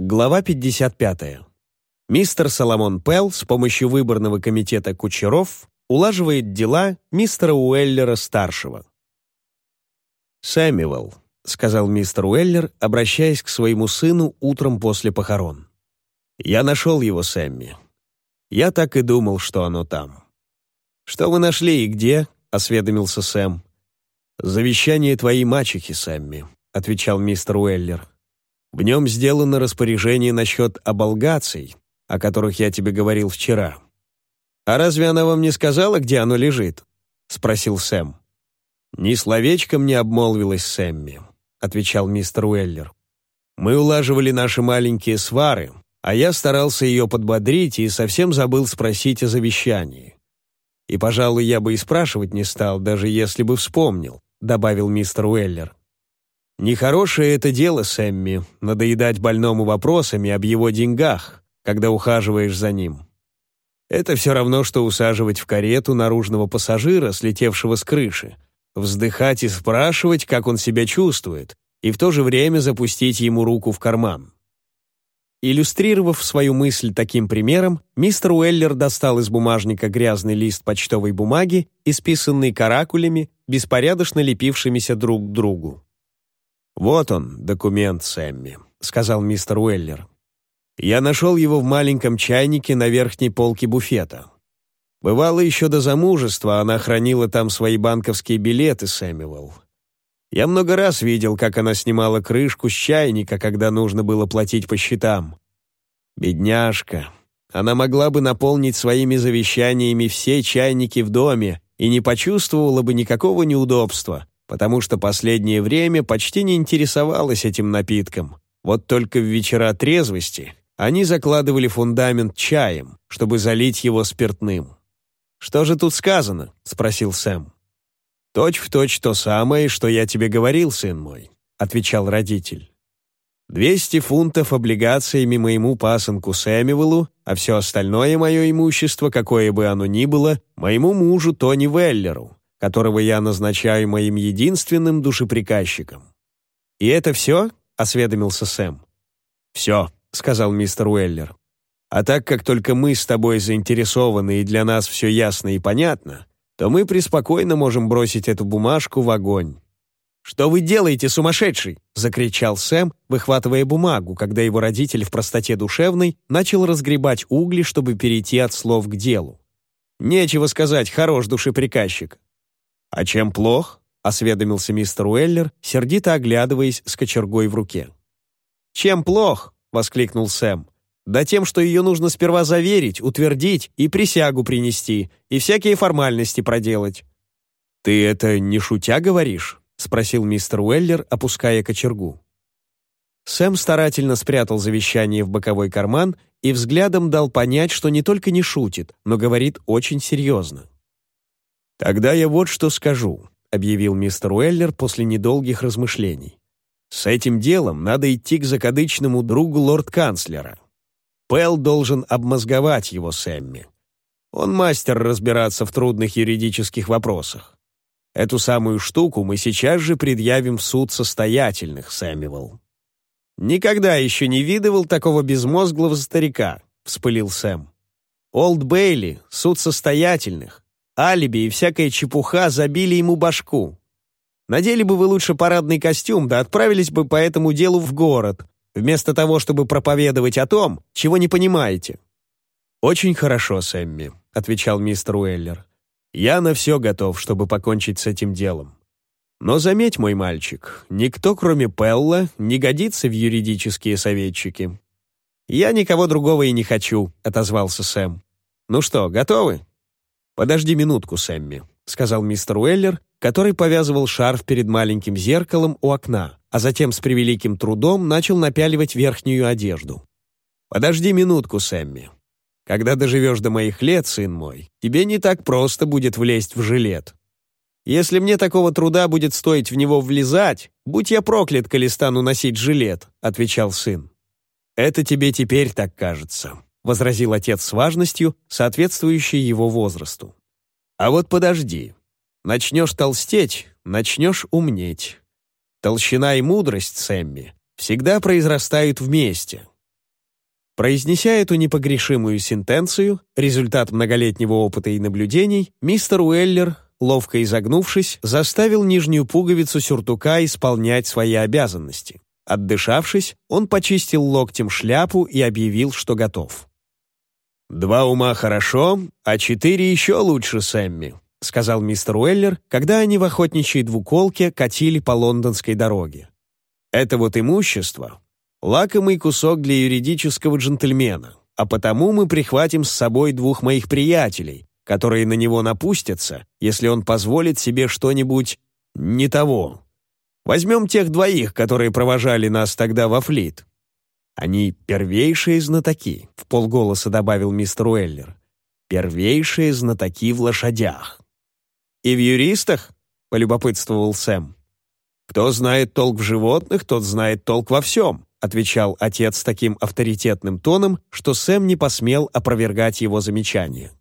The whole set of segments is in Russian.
Глава 55. Мистер Соломон Пелл с помощью выборного комитета кучеров улаживает дела мистера Уэллера-старшего. «Сэмюэл», — сказал мистер Уэллер, обращаясь к своему сыну утром после похорон. «Я нашел его, Сэмми. Я так и думал, что оно там». «Что вы нашли и где?» — осведомился Сэм. «Завещание твоей мачехи, Сэмми», — отвечал мистер Уэллер. В нем сделано распоряжение насчет оболгаций, о которых я тебе говорил вчера. «А разве она вам не сказала, где оно лежит?» — спросил Сэм. «Ни словечком не обмолвилась Сэмми», — отвечал мистер Уэллер. «Мы улаживали наши маленькие свары, а я старался ее подбодрить и совсем забыл спросить о завещании. И, пожалуй, я бы и спрашивать не стал, даже если бы вспомнил», — добавил мистер Уэллер. Нехорошее это дело, Сэмми, надоедать больному вопросами об его деньгах, когда ухаживаешь за ним. Это все равно, что усаживать в карету наружного пассажира, слетевшего с крыши, вздыхать и спрашивать, как он себя чувствует, и в то же время запустить ему руку в карман. Иллюстрировав свою мысль таким примером, мистер Уэллер достал из бумажника грязный лист почтовой бумаги, исписанный каракулями, беспорядочно лепившимися друг к другу. «Вот он, документ Сэмми», — сказал мистер Уэллер. «Я нашел его в маленьком чайнике на верхней полке буфета. Бывало, еще до замужества она хранила там свои банковские билеты, Сэмюэл. Я много раз видел, как она снимала крышку с чайника, когда нужно было платить по счетам. Бедняжка. Она могла бы наполнить своими завещаниями все чайники в доме и не почувствовала бы никакого неудобства, потому что последнее время почти не интересовалась этим напитком. Вот только в вечера трезвости они закладывали фундамент чаем, чтобы залить его спиртным. «Что же тут сказано?» — спросил Сэм. «Точь в точь то самое, что я тебе говорил, сын мой», — отвечал родитель. «Двести фунтов облигациями моему пасынку Сэмюэлу, а все остальное мое имущество, какое бы оно ни было, моему мужу Тони Веллеру, которого я назначаю моим единственным душеприказчиком. «И это все?» — осведомился Сэм. «Все», — сказал мистер Уэллер. «А так как только мы с тобой заинтересованы и для нас все ясно и понятно, то мы преспокойно можем бросить эту бумажку в огонь». «Что вы делаете, сумасшедший?» — закричал Сэм, выхватывая бумагу, когда его родитель в простоте душевной начал разгребать угли, чтобы перейти от слов к делу. «Нечего сказать, хорош душеприказчик. «А чем плох?» — осведомился мистер Уэллер, сердито оглядываясь с кочергой в руке. «Чем плох?» — воскликнул Сэм. «Да тем, что ее нужно сперва заверить, утвердить и присягу принести, и всякие формальности проделать». «Ты это не шутя говоришь?» — спросил мистер Уэллер, опуская кочергу. Сэм старательно спрятал завещание в боковой карман и взглядом дал понять, что не только не шутит, но говорит очень серьезно. «Тогда я вот что скажу», — объявил мистер Уэллер после недолгих размышлений. «С этим делом надо идти к закадычному другу лорд-канцлера. Пэл должен обмозговать его Сэмми. Он мастер разбираться в трудных юридических вопросах. Эту самую штуку мы сейчас же предъявим в суд состоятельных, Сэмюэл». «Никогда еще не видывал такого безмозглого старика», — вспылил Сэм. «Олд Бейли, суд состоятельных алиби и всякая чепуха забили ему башку. Надели бы вы лучше парадный костюм, да отправились бы по этому делу в город, вместо того, чтобы проповедовать о том, чего не понимаете». «Очень хорошо, Сэмми», — отвечал мистер Уэллер. «Я на все готов, чтобы покончить с этим делом. Но заметь, мой мальчик, никто, кроме Пелла, не годится в юридические советчики». «Я никого другого и не хочу», — отозвался Сэм. «Ну что, готовы?» «Подожди минутку, Сэмми», — сказал мистер Уэллер, который повязывал шарф перед маленьким зеркалом у окна, а затем с превеликим трудом начал напяливать верхнюю одежду. «Подожди минутку, Сэмми. Когда доживешь до моих лет, сын мой, тебе не так просто будет влезть в жилет. Если мне такого труда будет стоить в него влезать, будь я проклят, коли стану носить жилет», — отвечал сын. «Это тебе теперь так кажется», — возразил отец с важностью, соответствующей его возрасту. «А вот подожди. Начнешь толстеть, начнешь умнеть. Толщина и мудрость, Сэмми, всегда произрастают вместе. Произнеся эту непогрешимую сентенцию, результат многолетнего опыта и наблюдений, мистер Уэллер, ловко изогнувшись, заставил нижнюю пуговицу сюртука исполнять свои обязанности. Отдышавшись, он почистил локтем шляпу и объявил, что готов. «Два ума хорошо, а четыре еще лучше, Сэмми», сказал мистер Уэллер, когда они в охотничьей двуколке катили по лондонской дороге. «Это вот имущество Лакомый кусок для юридического джентльмена, а потому мы прихватим с собой двух моих приятелей, которые на него напустятся, если он позволит себе что-нибудь не того. Возьмем тех двоих, которые провожали нас тогда во флит. Они первейшие знатоки, в полголоса добавил мистер Уэллер. Первейшие знатоки в лошадях. И в юристах? полюбопытствовал Сэм. Кто знает толк в животных, тот знает толк во всем. — отвечал отец таким авторитетным тоном, что Сэм не посмел опровергать его замечание.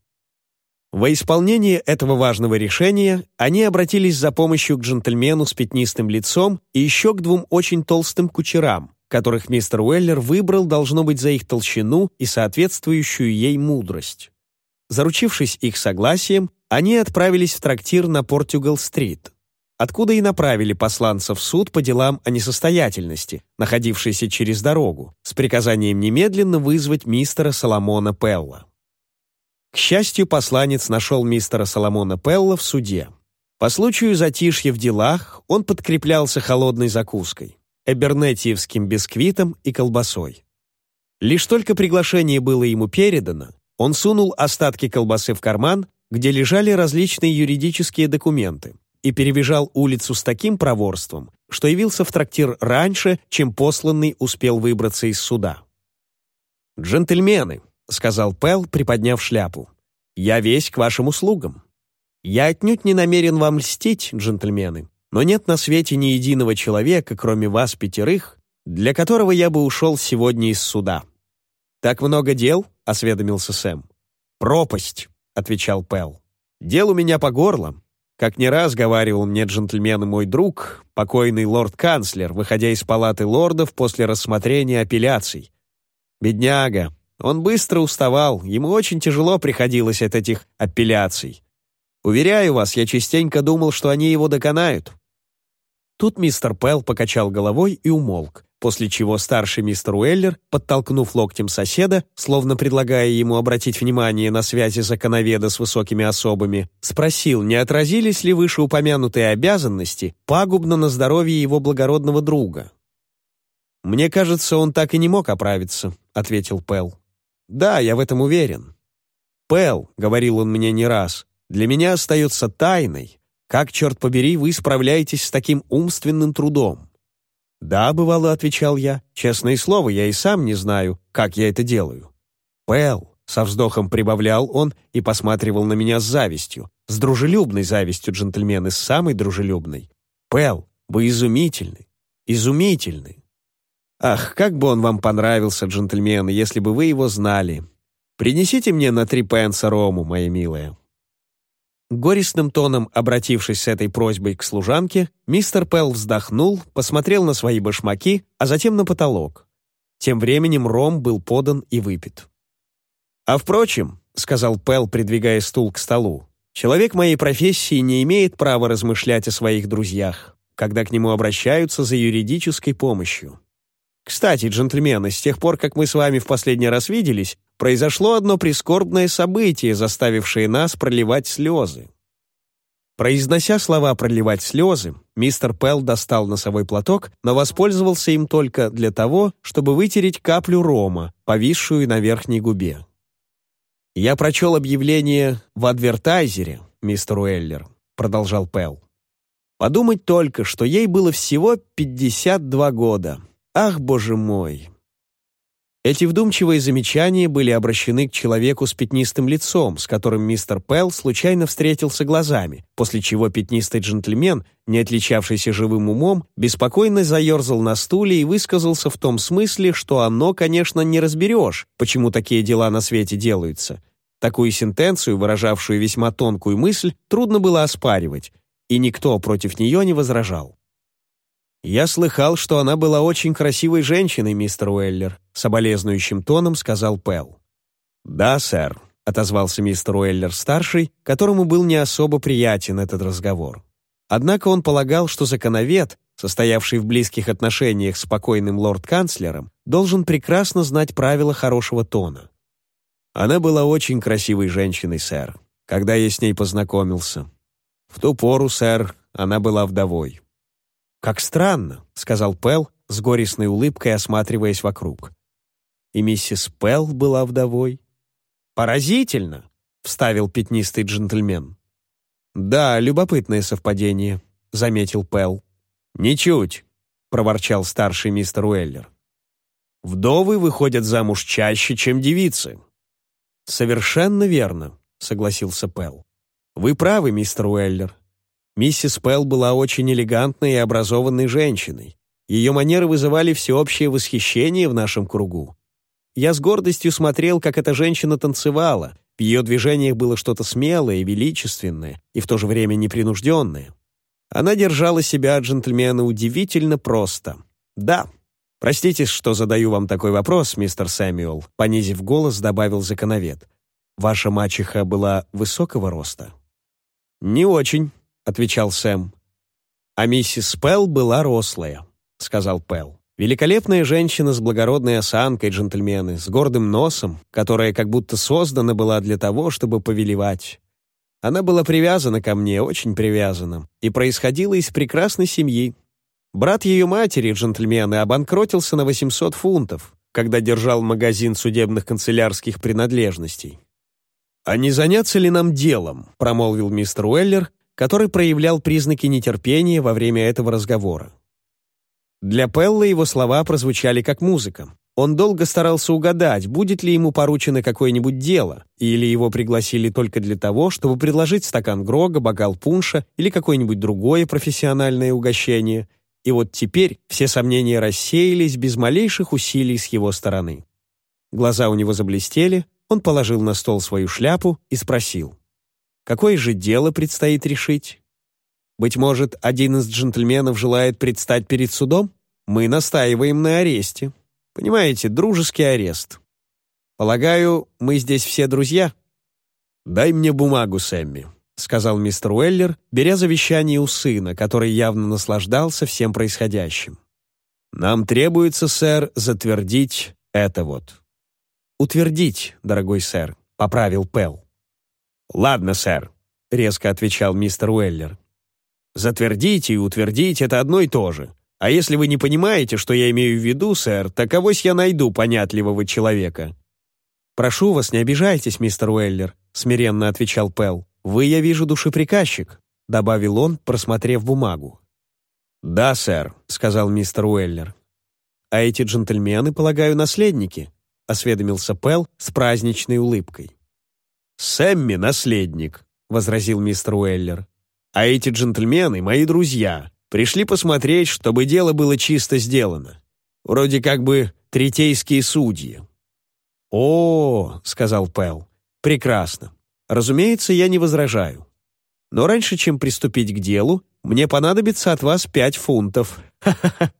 Во исполнение этого важного решения они обратились за помощью к джентльмену с пятнистым лицом и еще к двум очень толстым кучерам, которых мистер Уэллер выбрал, должно быть, за их толщину и соответствующую ей мудрость. Заручившись их согласием, они отправились в трактир на Португал-стрит откуда и направили посланца в суд по делам о несостоятельности, находившийся через дорогу, с приказанием немедленно вызвать мистера Соломона Пелла. К счастью, посланец нашел мистера Соломона Пелла в суде. По случаю затишья в делах он подкреплялся холодной закуской, эбернетиевским бисквитом и колбасой. Лишь только приглашение было ему передано, он сунул остатки колбасы в карман, где лежали различные юридические документы, и перебежал улицу с таким проворством, что явился в трактир раньше, чем посланный успел выбраться из суда. «Джентльмены», — сказал Пэл, приподняв шляпу, — «я весь к вашим услугам. Я отнюдь не намерен вам льстить, джентльмены, но нет на свете ни единого человека, кроме вас пятерых, для которого я бы ушел сегодня из суда». «Так много дел?» — осведомился Сэм. «Пропасть», — отвечал Пэл. «Дел у меня по горло, как не раз говаривал мне джентльмен и мой друг, покойный лорд-канцлер, выходя из палаты лордов после рассмотрения апелляций. Бедняга, он быстро уставал, ему очень тяжело приходилось от этих апелляций. Уверяю вас, я частенько думал, что они его доконают. Тут мистер Пэл покачал головой и умолк после чего старший мистер Уэллер, подтолкнув локтем соседа, словно предлагая ему обратить внимание на связи законоведа с высокими особами, спросил, не отразились ли вышеупомянутые обязанности пагубно на здоровье его благородного друга. «Мне кажется, он так и не мог оправиться», — ответил Пэл. «Да, я в этом уверен». «Пэл», — говорил он мне не раз, — «для меня остается тайной, как, черт побери, вы справляетесь с таким умственным трудом. «Да, бывало», — отвечал я. «Честное слово, я и сам не знаю, как я это делаю». «Пэл», — со вздохом прибавлял он и посматривал на меня с завистью, с дружелюбной завистью джентльмены, с самой дружелюбной. «Пэл, вы изумительны, изумительны». «Ах, как бы он вам понравился, джентльмены, если бы вы его знали. Принесите мне на три пенса рому, моя милая». Горестным тоном обратившись с этой просьбой к служанке, мистер Пелл вздохнул, посмотрел на свои башмаки, а затем на потолок. Тем временем ром был подан и выпит. «А впрочем», — сказал Пелл, придвигая стул к столу, «человек моей профессии не имеет права размышлять о своих друзьях, когда к нему обращаются за юридической помощью. Кстати, джентльмены, с тех пор, как мы с вами в последний раз виделись, произошло одно прискорбное событие, заставившее нас проливать слезы. Произнося слова «проливать слезы», мистер Пелл достал носовой платок, но воспользовался им только для того, чтобы вытереть каплю рома, повисшую на верхней губе. «Я прочел объявление в адвертайзере, мистер Уэллер», продолжал Пелл. «Подумать только, что ей было всего 52 года, Ах, боже мой! Эти вдумчивые замечания были обращены к человеку с пятнистым лицом, с которым мистер Пелл случайно встретился глазами, после чего пятнистый джентльмен, не отличавшийся живым умом, беспокойно заерзал на стуле и высказался в том смысле, что оно, конечно, не разберешь, почему такие дела на свете делаются. Такую сентенцию, выражавшую весьма тонкую мысль, трудно было оспаривать, и никто против нее не возражал. «Я слыхал, что она была очень красивой женщиной, мистер Уэллер», соболезнующим тоном сказал Пэл. «Да, сэр», — отозвался мистер Уэллер-старший, которому был не особо приятен этот разговор. Однако он полагал, что законовед, состоявший в близких отношениях с покойным лорд-канцлером, должен прекрасно знать правила хорошего тона. Она была очень красивой женщиной, сэр, когда я с ней познакомился. В ту пору, сэр, она была вдовой. «Как странно», — сказал Пэл, с горестной улыбкой осматриваясь вокруг. «И миссис Пэл была вдовой?» «Поразительно», — вставил пятнистый джентльмен. «Да, любопытное совпадение», — заметил Пэл. «Ничуть», — проворчал старший мистер Уэллер. «Вдовы выходят замуж чаще, чем девицы». «Совершенно верно», — согласился Пэл. «Вы правы, мистер Уэллер. Миссис Пэл была очень элегантной и образованной женщиной. Ее манеры вызывали всеобщее восхищение в нашем кругу. Я с гордостью смотрел, как эта женщина танцевала. В ее движениях было что-то смелое величественное, и в то же время непринужденное. Она держала себя от джентльмена удивительно просто. «Да, простите, что задаю вам такой вопрос, мистер Сэмюэл», понизив голос, добавил законовед. «Ваша мачеха была высокого роста?» «Не очень», отвечал Сэм. «А миссис Пэл была рослая», — сказал Пэл. «Великолепная женщина с благородной осанкой, джентльмены, с гордым носом, которая как будто создана была для того, чтобы повелевать. Она была привязана ко мне, очень привязана, и происходила из прекрасной семьи. Брат ее матери, джентльмены, обанкротился на 800 фунтов, когда держал магазин судебных канцелярских принадлежностей. «А не заняться ли нам делом?» — промолвил мистер Уэллер, который проявлял признаки нетерпения во время этого разговора. Для Пелла его слова прозвучали как музыка. Он долго старался угадать, будет ли ему поручено какое-нибудь дело, или его пригласили только для того, чтобы предложить стакан грога, бокал пунша или какое-нибудь другое профессиональное угощение. И вот теперь все сомнения рассеялись без малейших усилий с его стороны. Глаза у него заблестели, он положил на стол свою шляпу и спросил. Какое же дело предстоит решить? Быть может, один из джентльменов желает предстать перед судом? Мы настаиваем на аресте. Понимаете, дружеский арест. Полагаю, мы здесь все друзья? Дай мне бумагу, Сэмми, сказал мистер Уэллер, беря завещание у сына, который явно наслаждался всем происходящим. Нам требуется, сэр, затвердить это вот. Утвердить, дорогой сэр, поправил Пэл. «Ладно, сэр», — резко отвечал мистер Уэллер. «Затвердить и утвердить — это одно и то же. А если вы не понимаете, что я имею в виду, сэр, так авось я найду понятливого человека». «Прошу вас, не обижайтесь, мистер Уэллер», — смиренно отвечал Пэл. «Вы, я вижу, душеприказчик», — добавил он, просмотрев бумагу. «Да, сэр», — сказал мистер Уэллер. «А эти джентльмены, полагаю, наследники», — осведомился Пэл с праздничной улыбкой. «Сэмми — наследник», — возразил мистер Уэллер. «А эти джентльмены — мои друзья. Пришли посмотреть, чтобы дело было чисто сделано. Вроде как бы третейские судьи». «О, — сказал Пэл, — прекрасно. Разумеется, я не возражаю. Но раньше, чем приступить к делу, мне понадобится от вас пять фунтов. Ха-ха-ха».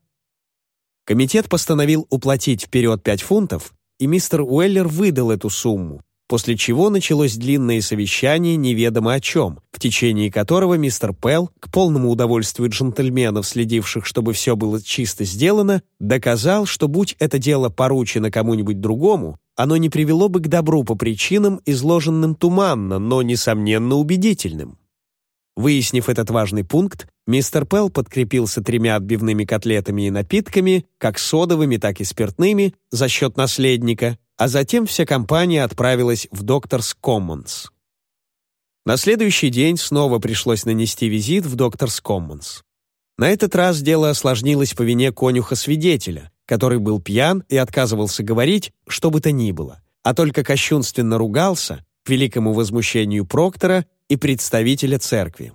Комитет постановил уплатить вперед пять фунтов, и мистер Уэллер выдал эту сумму, после чего началось длинное совещание неведомо о чем, в течение которого мистер Пелл, к полному удовольствию джентльменов, следивших, чтобы все было чисто сделано, доказал, что будь это дело поручено кому-нибудь другому, оно не привело бы к добру по причинам, изложенным туманно, но, несомненно, убедительным. Выяснив этот важный пункт, мистер Пелл подкрепился тремя отбивными котлетами и напитками, как содовыми, так и спиртными, за счет наследника, а затем вся компания отправилась в Докторс Commons. На следующий день снова пришлось нанести визит в Докторс Commons. На этот раз дело осложнилось по вине конюха-свидетеля, который был пьян и отказывался говорить, что бы то ни было, а только кощунственно ругался к великому возмущению Проктора и представителя церкви.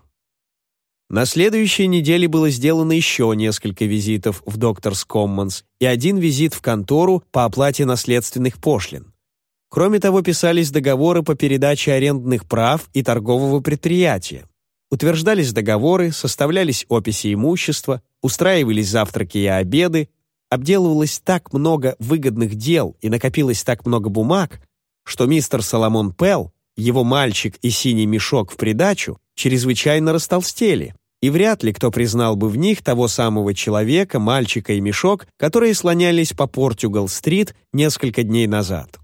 На следующей неделе было сделано еще несколько визитов в Докторс Commons и один визит в контору по оплате наследственных пошлин. Кроме того, писались договоры по передаче арендных прав и торгового предприятия. утверждались договоры, составлялись описи имущества, устраивались завтраки и обеды, обделывалось так много выгодных дел и накопилось так много бумаг, что мистер Соломон Пелл, его мальчик и синий мешок в придачу, чрезвычайно растолстели, и вряд ли кто признал бы в них того самого человека, мальчика и мешок, которые слонялись по Португал-стрит несколько дней назад.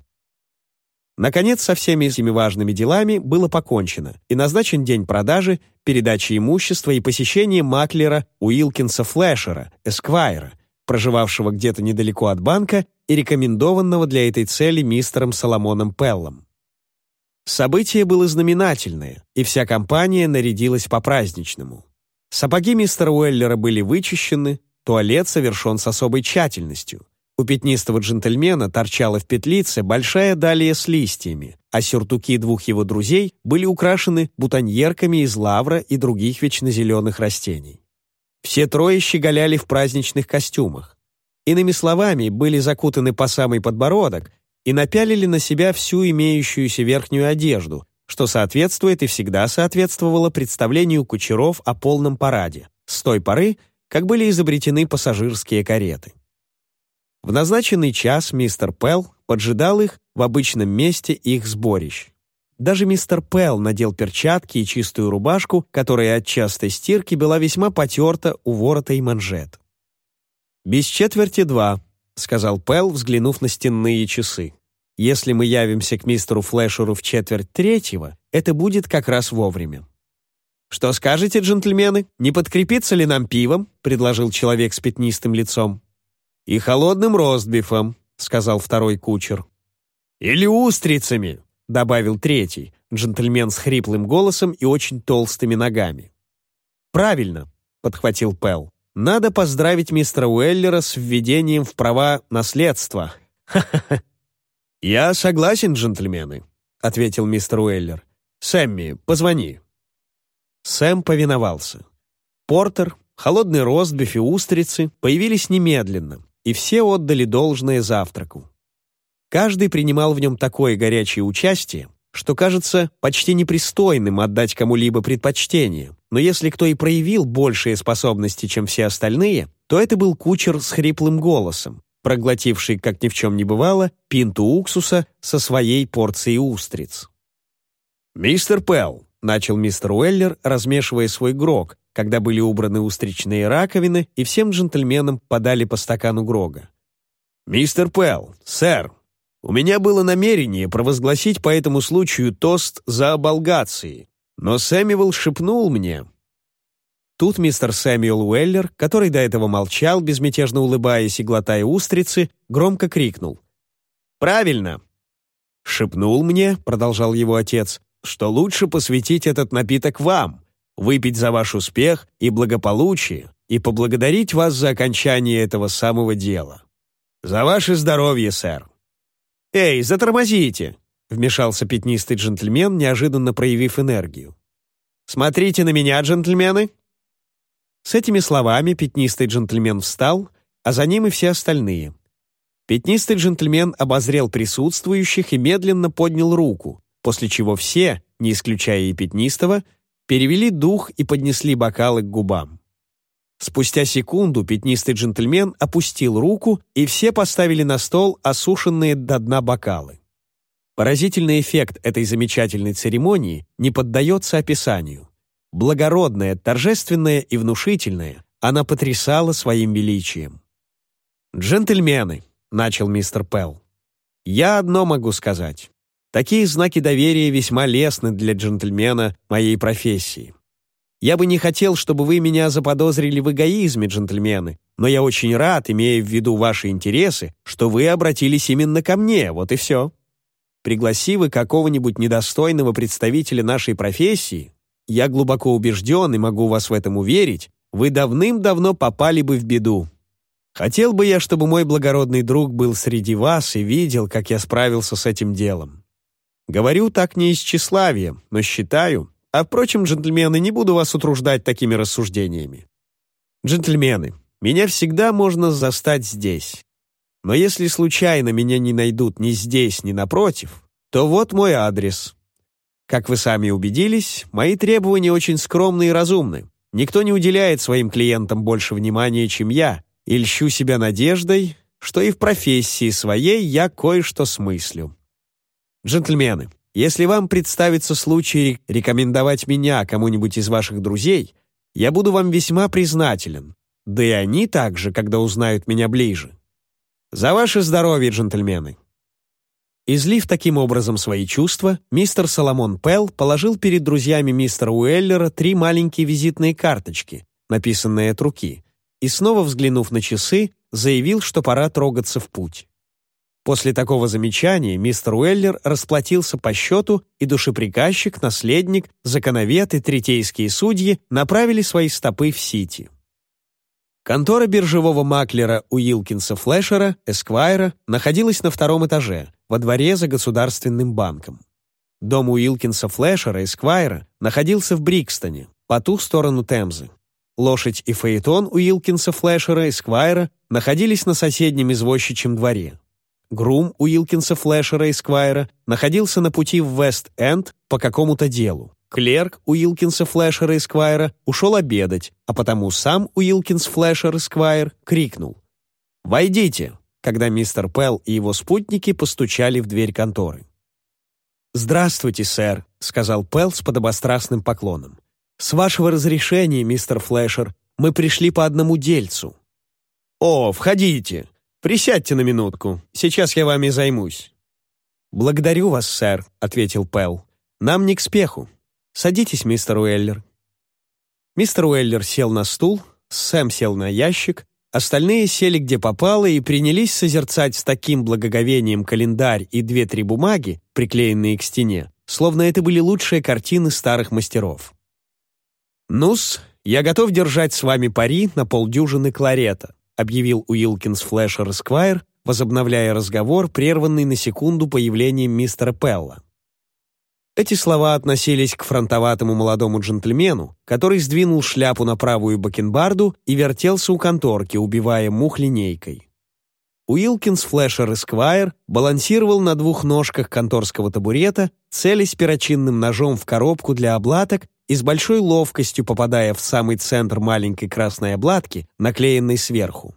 Наконец, со всеми этими важными делами было покончено, и назначен день продажи, передачи имущества и посещения маклера Уилкинса Флешера, Эсквайра, проживавшего где-то недалеко от банка и рекомендованного для этой цели мистером Соломоном Пеллом. Событие было знаменательное, и вся компания нарядилась по-праздничному. Сапоги мистера Уэллера были вычищены, туалет совершен с особой тщательностью. У пятнистого джентльмена торчала в петлице большая далия с листьями, а сюртуки двух его друзей были украшены бутоньерками из лавра и других вечнозеленых растений. Все трое щеголяли в праздничных костюмах. Иными словами, были закутаны по самый подбородок и напялили на себя всю имеющуюся верхнюю одежду, что соответствует и всегда соответствовало представлению кучеров о полном параде, с той поры, как были изобретены пассажирские кареты. В назначенный час мистер Пелл поджидал их в обычном месте их сборищ. Даже мистер Пелл надел перчатки и чистую рубашку, которая от частой стирки была весьма потерта у ворота и манжет. «Без четверти два», — сказал Пелл, взглянув на стенные часы. «Если мы явимся к мистеру Флешеру в четверть третьего, это будет как раз вовремя». «Что скажете, джентльмены? Не подкрепиться ли нам пивом?» — предложил человек с пятнистым лицом. «И холодным ростбифом», — сказал второй кучер. «Или устрицами», — добавил третий, джентльмен с хриплым голосом и очень толстыми ногами. «Правильно», — подхватил Пэл. «Надо поздравить мистера Уэллера с введением в права наследства». «Ха-ха-ха». «Я согласен, джентльмены», — ответил мистер Уэллер. «Сэмми, позвони». Сэм повиновался. Портер, холодный ростбиф и устрицы появились немедленно, и все отдали должное завтраку. Каждый принимал в нем такое горячее участие, что кажется почти непристойным отдать кому-либо предпочтение, но если кто и проявил большие способности, чем все остальные, то это был кучер с хриплым голосом, проглотивший, как ни в чем не бывало, пинту уксуса со своей порцией устриц. «Мистер Пелл», — начал мистер Уэллер, размешивая свой грог, когда были убраны устричные раковины и всем джентльменам подали по стакану Грога. «Мистер Пелл, сэр, у меня было намерение провозгласить по этому случаю тост за оболгации, но Сэмюэл шепнул мне...» Тут мистер Сэмюэл Уэллер, который до этого молчал, безмятежно улыбаясь и глотая устрицы, громко крикнул. «Правильно!» «Шепнул мне», — продолжал его отец, «что лучше посвятить этот напиток вам, выпить за ваш успех и благополучие и поблагодарить вас за окончание этого самого дела. За ваше здоровье, сэр. «Эй, затормозите!» — вмешался пятнистый джентльмен, неожиданно проявив энергию. «Смотрите на меня, джентльмены!» С этими словами пятнистый джентльмен встал, а за ним и все остальные. Пятнистый джентльмен обозрел присутствующих и медленно поднял руку, после чего все, не исключая и пятнистого, перевели дух и поднесли бокалы к губам. Спустя секунду пятнистый джентльмен опустил руку, и все поставили на стол осушенные до дна бокалы. Поразительный эффект этой замечательной церемонии не поддается описанию. Благородная, торжественная и внушительная, она потрясала своим величием. «Джентльмены», — начал мистер Пелл, — «я одно могу сказать. Такие знаки доверия весьма лестны для джентльмена моей профессии. Я бы не хотел, чтобы вы меня заподозрили в эгоизме, джентльмены, но я очень рад, имея в виду ваши интересы, что вы обратились именно ко мне, вот и все. Пригласи вы какого-нибудь недостойного представителя нашей профессии, я глубоко убежден и могу вас в этом уверить, вы давным-давно попали бы в беду. Хотел бы я, чтобы мой благородный друг был среди вас и видел, как я справился с этим делом. Говорю так не из тщеславия, но считаю... А, впрочем, джентльмены, не буду вас утруждать такими рассуждениями. Джентльмены, меня всегда можно застать здесь. Но если случайно меня не найдут ни здесь, ни напротив, то вот мой адрес. Как вы сами убедились, мои требования очень скромны и разумны. Никто не уделяет своим клиентам больше внимания, чем я, и льщу себя надеждой, что и в профессии своей я кое-что смыслю. Джентльмены, если вам представится случай рекомендовать меня кому-нибудь из ваших друзей, я буду вам весьма признателен, да и они также, когда узнают меня ближе. За ваше здоровье, джентльмены!» Излив таким образом свои чувства, мистер Соломон Пелл положил перед друзьями мистера Уэллера три маленькие визитные карточки, написанные от руки, и снова взглянув на часы, заявил, что пора трогаться в путь. После такого замечания мистер Уэллер расплатился по счету, и душеприказчик, наследник, законовед и третейские судьи направили свои стопы в Сити. Контора биржевого маклера Уилкинса Флешера, Эсквайра, находилась на втором этаже, во дворе за Государственным банком. Дом Уилкинса Флешера, Эсквайра, находился в Брикстоне, по ту сторону Темзы. Лошадь и фаэтон Уилкинса Флешера, Эсквайра, находились на соседнем извозчичьем дворе. Грум Уилкинса Флешера, Эсквайра, находился на пути в Вест-Энд по какому-то делу. Клерк Уилкинса Флешера Эсквайра ушел обедать, а потому сам Уилкинс Флешер Эсквайр крикнул «Войдите!», когда мистер Пелл и его спутники постучали в дверь конторы. «Здравствуйте, сэр», — сказал Пелл с подобострастным поклоном. «С вашего разрешения, мистер Флешер, мы пришли по одному дельцу». «О, входите! Присядьте на минутку, сейчас я вами займусь». «Благодарю вас, сэр», — ответил Пелл. «Нам не к спеху. Садитесь, мистер Уэллер». Мистер Уэллер сел на стул, Сэм сел на ящик, остальные сели где попало и принялись созерцать с таким благоговением календарь и две-три бумаги, приклеенные к стене, словно это были лучшие картины старых мастеров. «Ну-с, я готов держать с вами пари на полдюжины кларета», объявил Уилкинс Флэшер Эсквайр, возобновляя разговор, прерванный на секунду появлением мистера Пелла. Эти слова относились к фронтоватому молодому джентльмену, который сдвинул шляпу на правую бакенбарду и вертелся у конторки, убивая мух линейкой. Уилкинс Флэшер Эсквайр балансировал на двух ножках конторского табурета, целясь перочинным ножом в коробку для облаток и с большой ловкостью попадая в самый центр маленькой красной обладки, наклеенной сверху.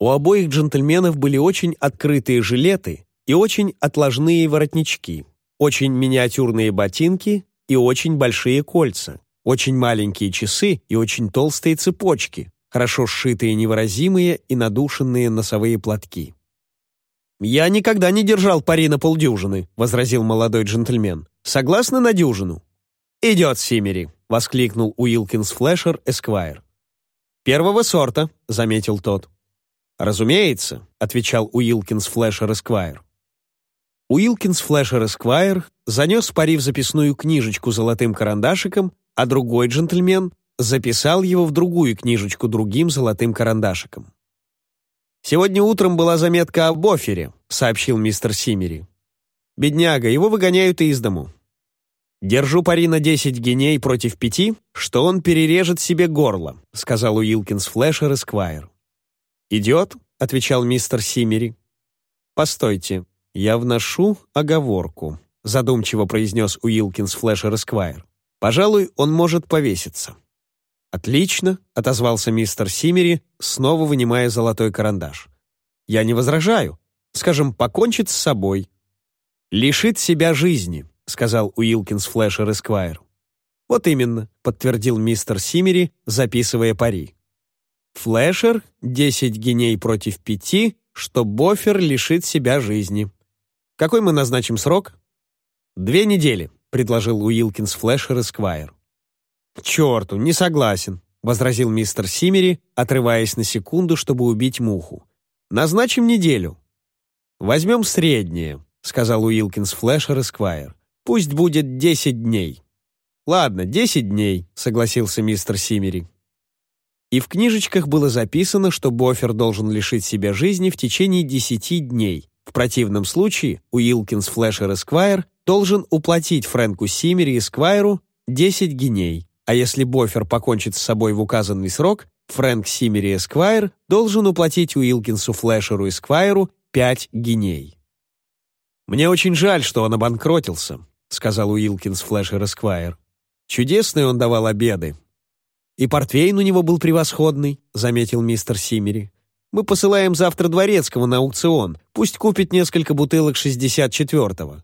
У обоих джентльменов были очень открытые жилеты и очень отложные воротнички очень миниатюрные ботинки и очень большие кольца, очень маленькие часы и очень толстые цепочки, хорошо сшитые невыразимые и надушенные носовые платки. «Я никогда не держал пари на полдюжины», — возразил молодой джентльмен. «Согласны на дюжину?» «Идет, Симери», — воскликнул Уилкинс Флэшер Эсквайр. «Первого сорта», — заметил тот. «Разумеется», — отвечал Уилкинс Флэшер Эсквайр. Уилкинс Флэшер Эсквайр занес пари в записную книжечку золотым карандашиком, а другой джентльмен записал его в другую книжечку другим золотым карандашиком. «Сегодня утром была заметка об Бофере», — сообщил мистер Симери. «Бедняга, его выгоняют из дому. «Держу пари на десять геней против пяти, что он перережет себе горло», — сказал Уилкинс Флэшер Эсквайр. «Идет», — отвечал мистер Симери. «Постойте, «Я вношу оговорку», — задумчиво произнес Уилкинс Флэшер Эсквайр. «Пожалуй, он может повеситься». «Отлично», — отозвался мистер Симери, снова вынимая золотой карандаш. «Я не возражаю. Скажем, покончит с собой». «Лишит себя жизни», — сказал Уилкинс Флэшер Эсквайр. «Вот именно», — подтвердил мистер Симери, записывая пари. «Флэшер — десять геней против пяти, что Бофер лишит себя жизни», какой мы назначим срок?» «Две недели», — предложил Уилкинс Флэшер Эсквайр. «Черту, не согласен», — возразил мистер Симери, отрываясь на секунду, чтобы убить муху. «Назначим неделю». «Возьмем среднее», — сказал Уилкинс Флэшер Эсквайр. «Пусть будет десять дней». «Ладно, десять дней», — согласился мистер Симери. И в книжечках было записано, что Бофер должен лишить себя жизни в течение десяти дней, в противном случае Уилкинс Флэшер Эсквайр должен уплатить Фрэнку Симери Эсквайру 10 геней, а если Бофер покончит с собой в указанный срок, Фрэнк Симери Эсквайр должен уплатить Уилкинсу Флэшеру Эсквайру 5 геней. «Мне очень жаль, что он обанкротился», — сказал Уилкинс Флэшер Эсквайр. «Чудесные он давал обеды». «И портвейн у него был превосходный», — заметил мистер Симери. «Мы посылаем завтра Дворецкого на аукцион. Пусть купит несколько бутылок 64-го».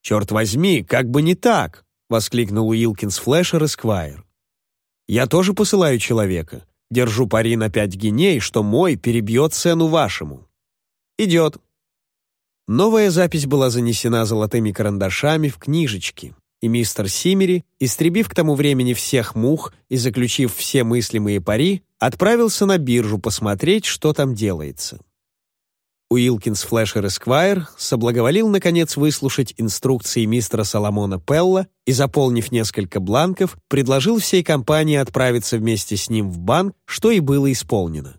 «Черт возьми, как бы не так!» — воскликнул Уилкинс Флэшер Эсквайр. «Я тоже посылаю человека. Держу пари на пять геней, что мой перебьет цену вашему». «Идет», Новая запись была занесена золотыми карандашами в книжечки, и мистер Симери, истребив к тому времени всех мух и заключив все мыслимые пари, отправился на биржу посмотреть, что там делается. Уилкинс Флэшер Эсквайр соблаговолил, наконец, выслушать инструкции мистера Соломона Пелла и, заполнив несколько бланков, предложил всей компании отправиться вместе с ним в банк, что и было исполнено.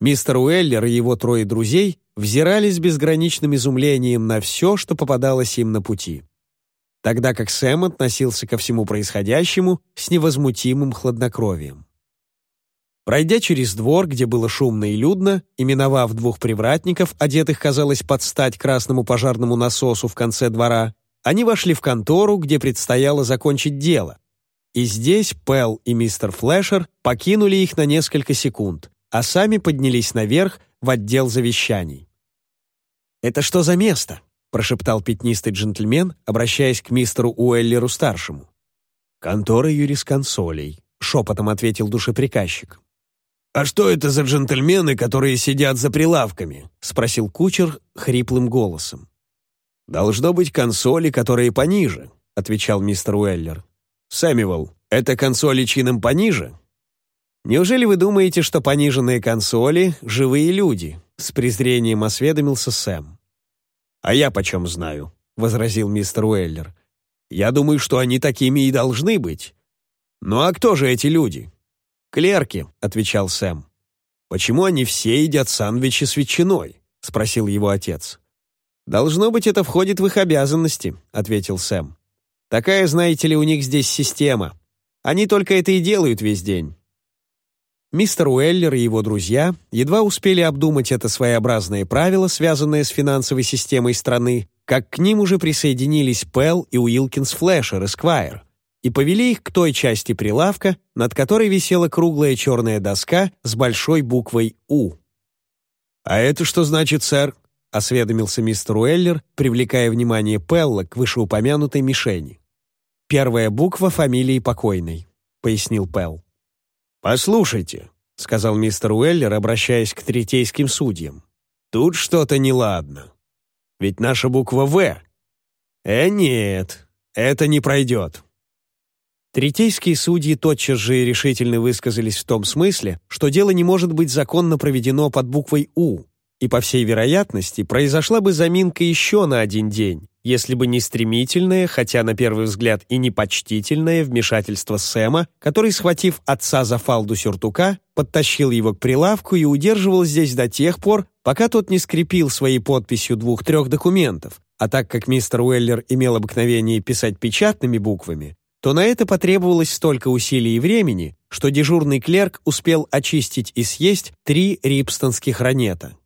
Мистер Уэллер и его трое друзей взирались с безграничным изумлением на все, что попадалось им на пути. Тогда как Сэм относился ко всему происходящему с невозмутимым хладнокровием. Пройдя через двор, где было шумно и людно, и миновав двух привратников, одетых, казалось, под стать красному пожарному насосу в конце двора, они вошли в контору, где предстояло закончить дело. И здесь Пэл и мистер Флэшер покинули их на несколько секунд, а сами поднялись наверх в отдел завещаний. «Это что за место?» — прошептал пятнистый джентльмен, обращаясь к мистеру Уэллеру-старшему. «Контора юрисконсолей», — шепотом ответил душеприказчик. «А что это за джентльмены, которые сидят за прилавками?» — спросил кучер хриплым голосом. «Должно быть консоли, которые пониже», — отвечал мистер Уэллер. «Сэмюэл, это консоли чином пониже?» «Неужели вы думаете, что пониженные консоли — живые люди?» — с презрением осведомился Сэм. «А я почем знаю?» — возразил мистер Уэллер. «Я думаю, что они такими и должны быть. Ну а кто же эти люди?» «Клерки», — отвечал Сэм. «Почему они все едят сандвичи с ветчиной?» — спросил его отец. «Должно быть, это входит в их обязанности», — ответил Сэм. «Такая, знаете ли, у них здесь система. Они только это и делают весь день. Мистер Уэллер и его друзья едва успели обдумать это своеобразное правило, связанное с финансовой системой страны, как к ним уже присоединились Пэл и Уилкинс Флэшер, Эсквайр, и повели их к той части прилавка, над которой висела круглая черная доска с большой буквой «У». «А это что значит, сэр?» — осведомился мистер Уэллер, привлекая внимание Пелла к вышеупомянутой мишени. «Первая буква фамилии покойной», — пояснил Пелл. «Послушайте», — сказал мистер Уэллер, обращаясь к третейским судьям, «тут что-то неладно. Ведь наша буква «В». Э, нет, это не пройдет». Третейские судьи тотчас же решительно высказались в том смысле, что дело не может быть законно проведено под буквой «У», и, по всей вероятности, произошла бы заминка еще на один день, если бы не стремительное, хотя на первый взгляд и непочтительное вмешательство Сэма, который, схватив отца за фалду сюртука, подтащил его к прилавку и удерживал здесь до тех пор, пока тот не скрепил своей подписью двух-трех документов, а так как мистер Уэллер имел обыкновение писать печатными буквами, то на это потребовалось столько усилий и времени, что дежурный клерк успел очистить и съесть три рипстонских ранета.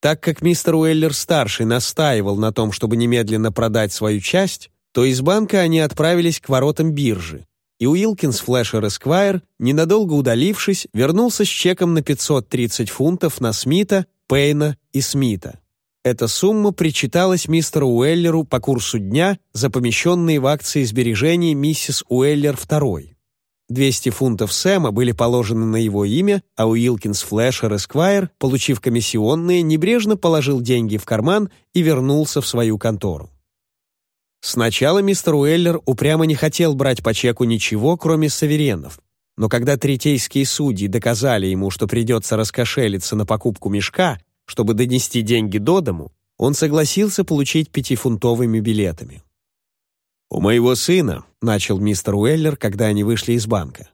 Так как мистер Уэллер-старший настаивал на том, чтобы немедленно продать свою часть, то из банка они отправились к воротам биржи, и Уилкинс Флэшер Эсквайр, ненадолго удалившись, вернулся с чеком на 530 фунтов на Смита, Пейна и Смита. Эта сумма причиталась мистеру Уэллеру по курсу дня за помещенные в акции сбережения миссис Уэллер II. 200 фунтов Сэма были положены на его имя, а Уилкинс Флэшер Эсквайр, получив комиссионные, небрежно положил деньги в карман и вернулся в свою контору. Сначала мистер Уэллер упрямо не хотел брать по чеку ничего, кроме саверенов, но когда третейские судьи доказали ему, что придется раскошелиться на покупку мешка, чтобы донести деньги до дому, он согласился получить пятифунтовыми билетами. «У моего сына», — начал мистер Уэллер, когда они вышли из банка,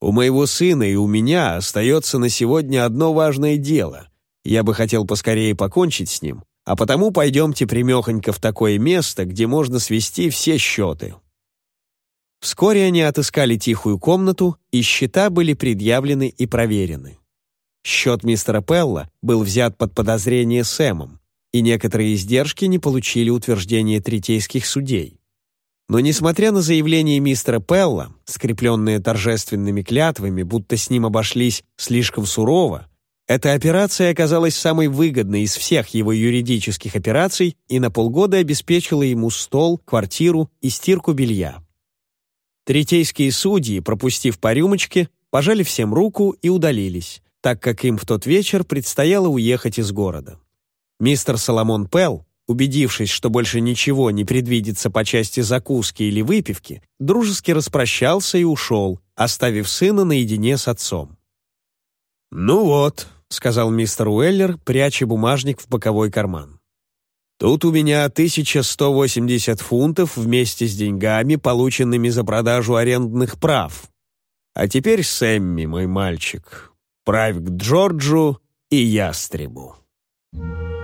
«у моего сына и у меня остается на сегодня одно важное дело. Я бы хотел поскорее покончить с ним, а потому пойдемте примехонько в такое место, где можно свести все счеты». Вскоре они отыскали тихую комнату, и счета были предъявлены и проверены. Счет мистера Пелла был взят под подозрение Сэмом, и некоторые издержки не получили утверждения третейских судей. Но несмотря на заявление мистера Пелла, скрепленные торжественными клятвами, будто с ним обошлись слишком сурово, эта операция оказалась самой выгодной из всех его юридических операций и на полгода обеспечила ему стол, квартиру и стирку белья. Третейские судьи, пропустив по рюмочке, пожали всем руку и удалились, так как им в тот вечер предстояло уехать из города. Мистер Соломон Пелл, убедившись, что больше ничего не предвидится по части закуски или выпивки, дружески распрощался и ушел, оставив сына наедине с отцом. «Ну вот», — сказал мистер Уэллер, пряча бумажник в боковой карман. «Тут у меня 1180 фунтов вместе с деньгами, полученными за продажу арендных прав. А теперь, Сэмми, мой мальчик, правь к Джорджу и ястребу». Thank you.